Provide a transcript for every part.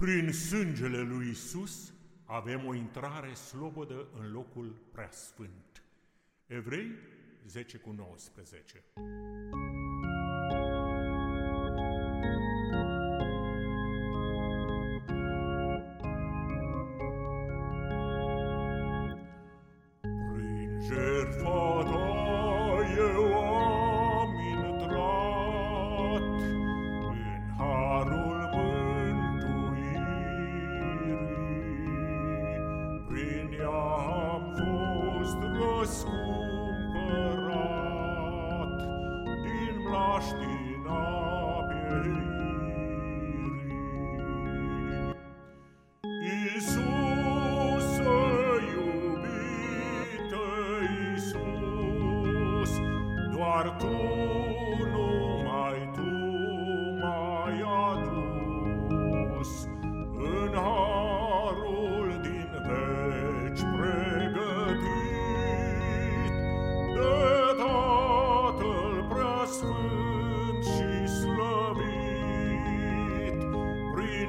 Prin sângele lui Isus avem o intrare slobodă în locul preasfânt. Evrei 10 cu 19 Din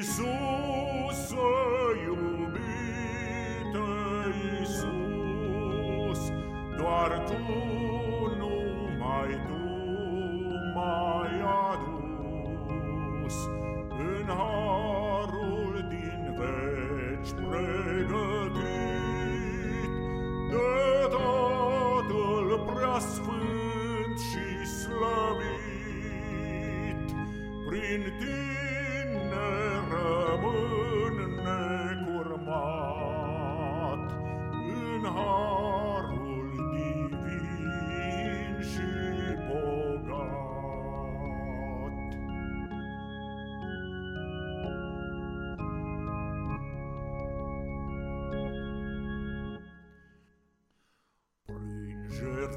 Iisuse, iubite Iisus, doar Tu, numai Tu m-ai adus. În harul din veci pregătit de Tatăl preasfânt și slăvit prin Tine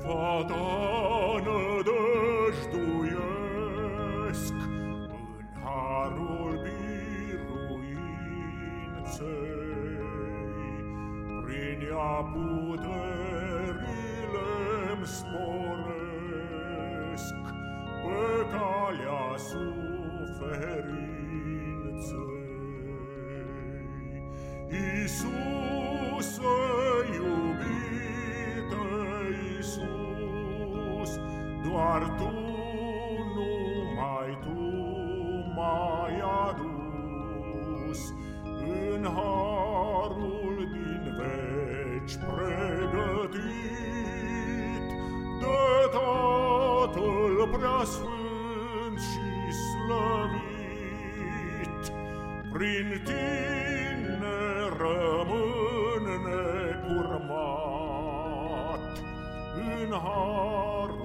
jertfa ta nădăjduiesc în harul biruinței. Prin ea puterile-mi sporesc pe calea suferinței. Iisuse, doar Tu, numai Tu m-ai adus în harul din veci pregătit de Tatăl preasfânt și slăvit. Prin Tine rămân necurmat în harul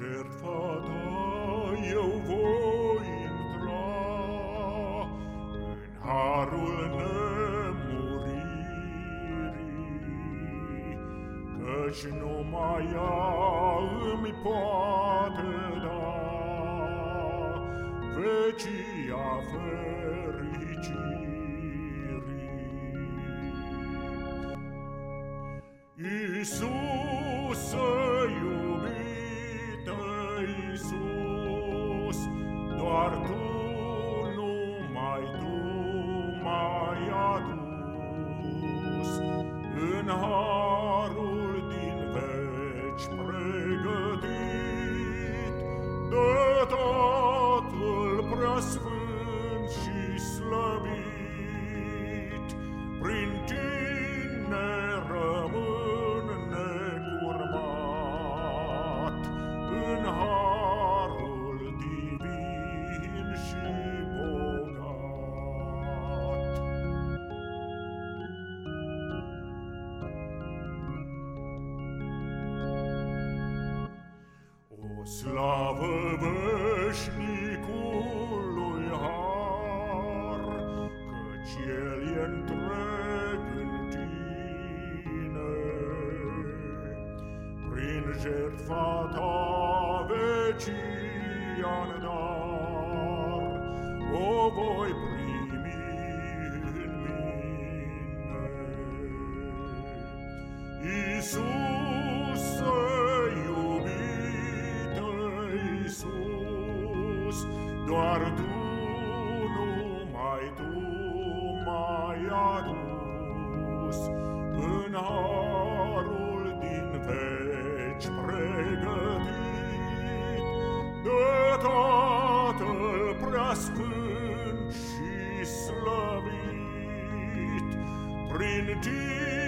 jertfa ta eu voi intra în harul nemuririi, căci numai ea îmi poate da vecia fericirii. Iisus, în O slavă veșnicului har, Căci El e întreg în tine. Prin jertfa ta vecia dar, O voi primi în mine. Iisuse, Doar Tu, numai Tu m-ai adus În harul din veci pregătit. De Tatăl preasfânt și slăvit Prin Tine